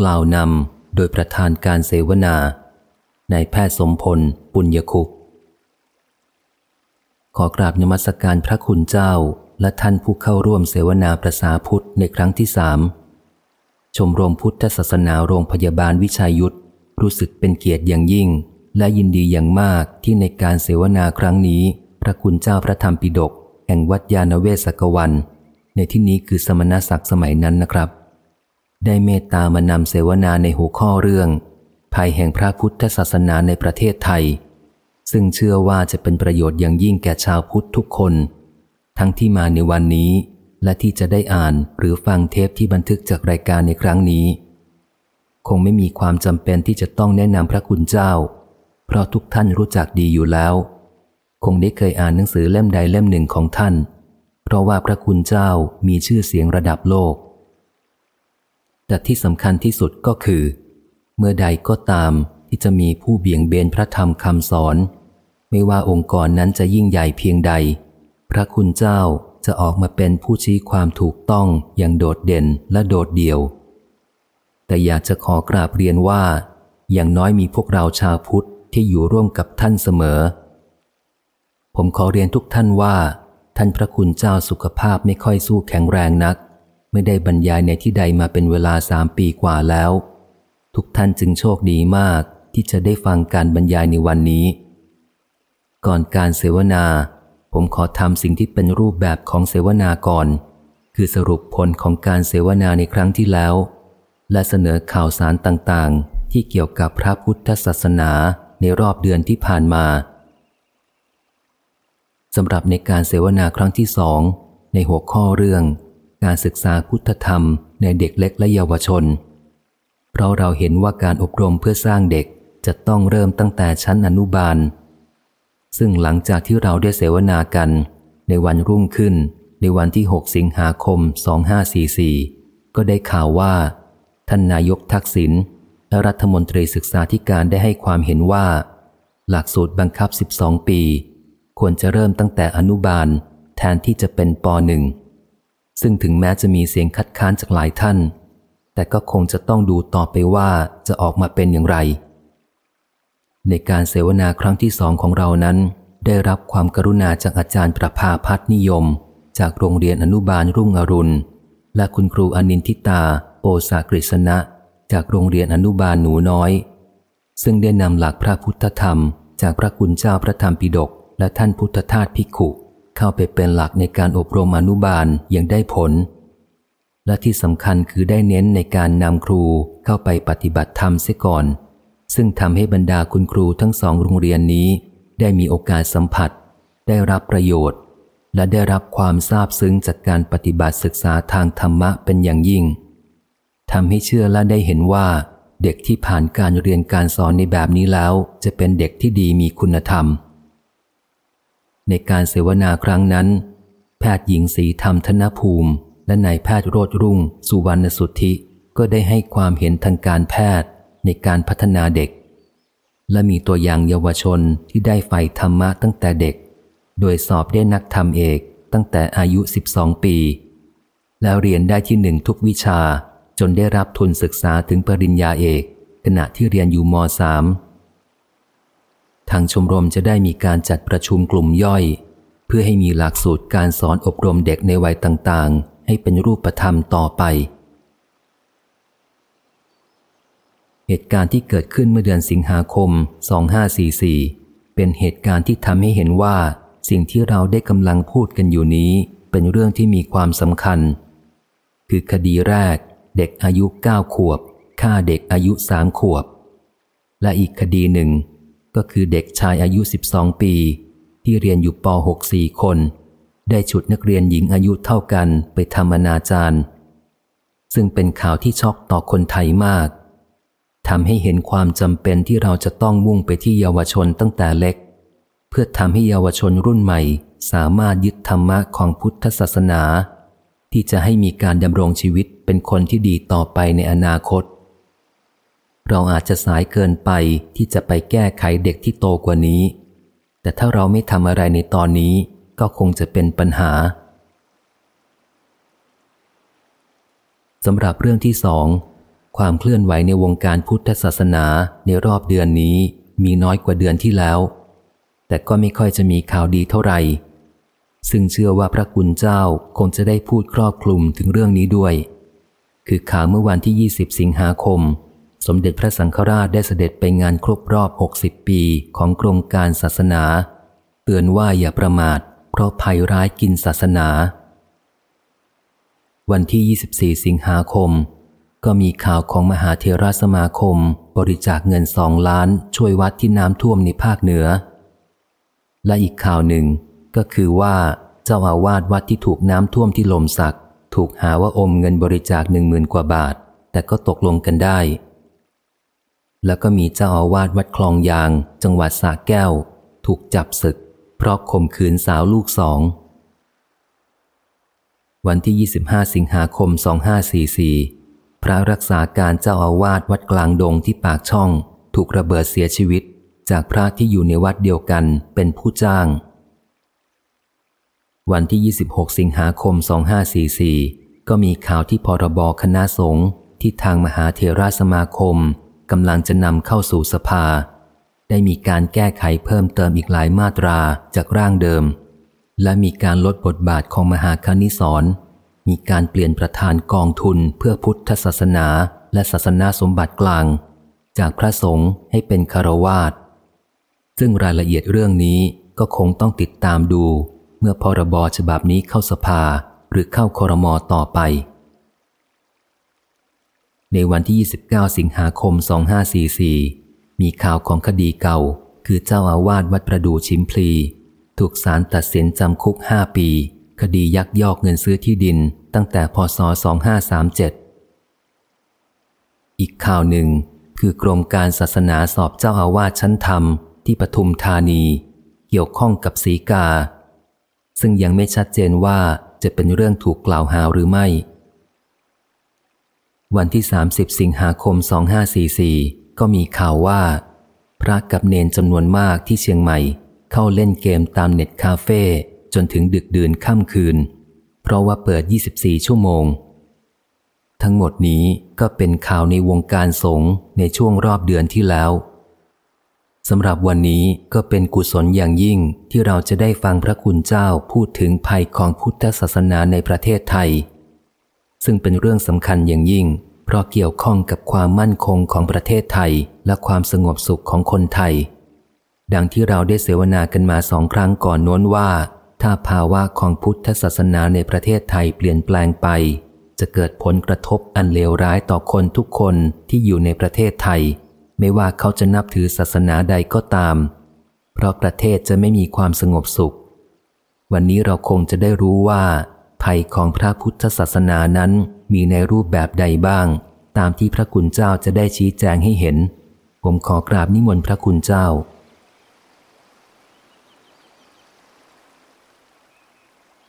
กล่าวนำโดยประธานการเสวนาในแพทย์สมพล ปุญญคุปขอกราบนมัสการพระคุณเจ้าและท่านผู้เข้าร่วมเสวนาประสาพุทธในครั้งที่สามชมรมพุทธศาสนาโรงพยาบาลวิชัยยุทธรู้สึกเป็นเกียรติอย่างยิ่ง และยินดีอย่างมากที่ในการเสวนาครั้งนี้ พระคุณเจ้าพระธรรมปิฎกแห่งวัดยาณเวศกวัน ในที่นี้คือสมณศักดิ์สมัยนั้นนะครับ ได้เมตตามานำเสวนาในหัวข้อเรื่อง ภัยแห่งพระพุทธศาสนาในประเทศไทย ซึ่งเชื่อว่าจะเป็นประโยชน์อย่างยิ่งแก่ชาวพุทธทุกคน ทั้งที่มาในวันนี้และที่จะได้อ่านหรือฟังเทปที่บันทึกจากรายการในครั้งนี้ คงไม่มีความจำเป็นที่จะต้องแนะนำพระคุณเจ้า เพราะทุกท่านรู้จักดีอยู่แล้ว คงได้เคยอ่านหนังสือเล่มใดเล่มหนึ่งของท่าน เพราะว่าพระคุณเจ้ามีชื่อเสียงระดับโลก แต่ที่สำคัญที่สุดก็คือ เมื่อใดก็ตามที่จะมีผู้เบี่ยงเบนพระธรรมคำสอน ไม่ว่าองค์กรนั้นจะยิ่งใหญ่เพียงใด พระคุณเจ้าจะออกมาเป็นผู้ชี้ความถูกต้องอย่างโดดเด่นและโดดเดี่ยว แต่อยากจะขอกราบเรียนว่า อย่างน้อยมีพวกเราชาวพุทธที่อยู่ร่วมกับท่านเสมอ ผมขอเรียนทุกท่านว่า ท่านพระคุณเจ้าสุขภาพไม่ค่อยสู้แข็งแรงนัก ไม่ได้บรรยายในที่ใดมาเป็นเวลาสามปีกว่าแล้ว ทุกท่านจึงโชคดีมากที่จะได้ฟังการบรรยายในวันนี้ ก่อนการเสวนา ผมขอทำสิ่งที่เป็นรูปแบบของเสวนาก่อน คือสรุปผลของการเสวนาในครั้งที่แล้ว และเสนอข่าวสารต่างๆ ที่เกี่ยวกับพระพุทธศาสนาในรอบเดือนที่ผ่านมาสำหรับในการเสวนาครั้งที่สองในหัวข้อเรื่อง การศึกษาพุทธธรรมในเด็กเล็กและเยาวชน เพราะเราเห็นว่าการอบรมเพื่อสร้างเด็กจะต้องเริ่มตั้งแต่ชั้นอนุบาล ซึ่งหลังจากที่เราได้เสวนากัน ในวันรุ่งขึ้น ในวันที่ 6 สิงหาคม 2544 ก็ได้ข่าวว่า ท่านนายกทักษิณและรัฐมนตรีศึกษาธิการได้ให้ความเห็นว่า หลักสูตรบังคับ 12 ปี ควรจะเริ่มตั้งแต่อนุบาล แทนที่จะเป็นปหนึ่ง ซึ่งถึงแม้จะมีเสียงคัดค้านจากหลายท่าน แต่ก็คงจะต้องดูต่อไปว่าจะออกมาเป็นอย่างไร ในการเสวนาครั้งที่สองของเรานั้น ได้รับความกรุณาจากอาจารย์ประภาพัฒนิยม จากโรงเรียนอนุบาลรุ่งอรุณ และคุณครูอนินทิตา โอสากฤษณะ จากโรงเรียนอนุบาลหนูน้อย ซึ่งได้นำหลักพระพุทธธรรม จากพระคุณเจ้าพระธรรมปิฎกและท่านพุทธทาสภิกขุ เข้าไปเป็นหลักในการอบรมอนุบาลอย่างได้ผล และที่สำคัญคือได้เน้นในการนำครูเข้าไปปฏิบัติธรรมเสียก่อน ซึ่งทำให้บรรดาคุณครูทั้งสองโรงเรียนนี้ ได้มีโอกาสสัมผัส ได้รับประโยชน์ และได้รับความซาบซึ้งจากการปฏิบัติศึกษาทางธรรมะเป็นอย่างยิ่งทำให้เชื่อและได้เห็นว่า เด็กที่ผ่านการเรียนการสอนในแบบนี้แล้ว จะเป็นเด็กที่ดีมีคุณธรรม ในการเสวนาครั้งนั้น แพทย์หญิงศรีธรรมธนภูมิ และนายแพทย์โรดรุ่ง สุวรรณสุทธิก็ได้ให้ความเห็นทางการแพทย์ในการพัฒนาเด็ก และมีตัวอย่างเยาวชนที่ได้ใฝ่ธรรมะตั้งแต่เด็ก โดยสอบได้นักธรรมเอกตั้งแต่อายุ 12 ปี แล้วเรียนได้ที่หนึ่งทุกวิชาจนได้รับทุนศึกษาถึงปริญญาเอก ขณะที่เรียนอยู่ม .3 ทางชมรมจะได้มีการจัดประชุมกลุ่มย่อย เพื่อให้มีหลักสูตรการสอนอบรมเด็กในวัยต่างๆ ให้เป็นรูปธรรมต่อไป เหตุการณ์ที่เกิดขึ้นเมื่อเดือนสิงหาคม 2544 เป็นเหตุการณ์ที่ทำให้เห็นว่า สิ่งที่เราได้กำลังพูดกันอยู่นี้ เป็นเรื่องที่มีความสำคัญ คือคดีแรก เด็กอายุเก้าขวบฆ่าเด็กอายุสามขวบ และอีกคดีหนึ่ง ก็คือเด็กชายอายุ 12 ปี ที่เรียนอยู่ป .6 สี่คน ได้ฉุดนักเรียนหญิงอายุเท่ากันไปทำอนาจารซึ่งเป็นข่าวที่ช็อกต่อคนไทยมากทำให้เห็นความจำเป็นที่เราจะต้องมุ่งไปที่เยาวชนตั้งแต่เล็ก เพื่อทำให้เยาวชนรุ่นใหม่ สามารถยึดธรรมะของพุทธศาสนา ที่จะให้มีการดำรงชีวิตเป็นคนที่ดีต่อไปในอนาคต เราอาจจะสายเกินไปที่จะไปแก้ไขเด็กที่โตกว่านี้ แต่ถ้าเราไม่ทำอะไรในตอนนี้ก็คงจะเป็นปัญหาสำหรับเรื่องที่สองความเคลื่อนไหวในวงการพุทธศาสนาในรอบเดือนนี้มีน้อยกว่าเดือนที่แล้ว แต่ก็ไม่ค่อยจะมีข่าวดีเท่าไหร่ ซึ่งเชื่อว่าพระคุณเจ้าคงจะได้พูดครอบคลุมถึงเรื่องนี้ด้วย คือข่าวเมื่อวันที่ 20 สิงหาคม สมเด็จพระสังฆราชได้เสด็จไปงานครบรอบ 60 ปีของกรมการศาสนา เตือนว่าอย่าประมาท เพราะภัยร้ายกินศาสนา วันที่ 24 สิงหาคม ก็มีข่าวของมหาเทราสมาคม บริจาคเงินสองล้านช่วยวัดที่น้ำท่วมในภาคเหนือ และอีกข่าวหนึ่ง ก็คือว่าเจ้าอาวาสวัดที่ถูกน้ำท่วมที่ลมสัก ถูกหาว่าอมเงินบริจาคหนึ่งหมื่นกว่าบาท แต่ก็ตกลงกันได้ แล้วก็มีเจ้าอาวาสวัดคลองยาง จังหวัดสระแก้ว ถูกจับศึก เพราะข่มขืนสาวลูกสอง วันที่ 25 สิงหาคม 2544 พระรักษาการเจ้าอาวาสวัดกลางดงที่ปากช่อง ถูกระเบิดเสียชีวิต จากพระที่อยู่ในวัดเดียวกันเป็นผู้จ้าง วันที่ 26 สิงหาคม 2544 ก็มีข่าวที่พรบคณะสงฆ์ที่ทางมหาเทราสมาคม กำลังจะนำเข้าสู่สภา ได้มีการแก้ไขเพิ่มเติมอีกหลายมาตราจากร่างเดิม และมีการลดบทบาทของมหาคณิสรมีการเปลี่ยนประธานกองทุนเพื่อพุทธศาสนาและศาสนาสมบัติกลาง จากพระสงฆ์ให้เป็นคารวาสซึ่งรายละเอียดเรื่องนี้ก็คงต้องติดตามดู เมื่อพรบฉบับนี้เข้าสภาหรือเข้าคอรมอต่อไป ในวันที่ 29 สิงหาคม 2544 มีข่าวของคดีเก่า คือเจ้าอาวาสวัดประดูชิมพลี ถูกศาลตัดสินจำคุกห้าปี คดียักยอกเงินซื้อที่ดินตั้งแต่พศ 2537 อีกข่าวหนึ่ง คือกรมการศาสนาสอบเจ้าอาวาสชั้นธรรมที่ปทุมธานี เกี่ยวข้องกับสีกา ซึ่งยังไม่ชัดเจนว่าจะเป็นเรื่องถูกกล่าวหาหรือไม่ วันที่ 30 สิงหาคม 2544 ก็มีข่าวว่า พระกับเนนจำนวนมากที่เชียงใหม่ เข้าเล่นเกมตามเน็ตคาเฟ่จนถึงดึกดื่นค่ำคืน เพราะว่าเปิด 24 ชั่วโมง ทั้งหมดนี้ก็เป็นข่าวในวงการสงฆ์ในช่วงรอบเดือนที่แล้วสำหรับวันนี้ก็เป็นกุศลอย่างยิ่งที่เราจะได้ฟังพระคุณเจ้าพูดถึงภัยของพุทธศาสนาในประเทศไทย ซึ่งเป็นเรื่องสำคัญอย่างยิ่ง เพราะเกี่ยวข้องกับความมั่นคงของประเทศไทย และความสงบสุขของคนไทย ดังที่เราได้เสวนากันมาสองครั้งก่อนน้นว่า ถ้าภาวะของพุทธศาสนาในประเทศไทยเปลี่ยนแปลงไป จะเกิดผลกระทบอันเลวร้ายต่อคนทุกคนที่อยู่ในประเทศไทย ไม่ว่าเขาจะนับถือศาสนาใดก็ตาม เพราะประเทศจะไม่มีความสงบสุข วันนี้เราคงจะได้รู้ว่า ภัยของพระพุทธศาสนานั้นมีในรูปแบบใดบ้าง ตามที่พระคุณเจ้าจะได้ชี้แจงให้เห็น ผมขอกราบนิมนต์พระคุณเจ้า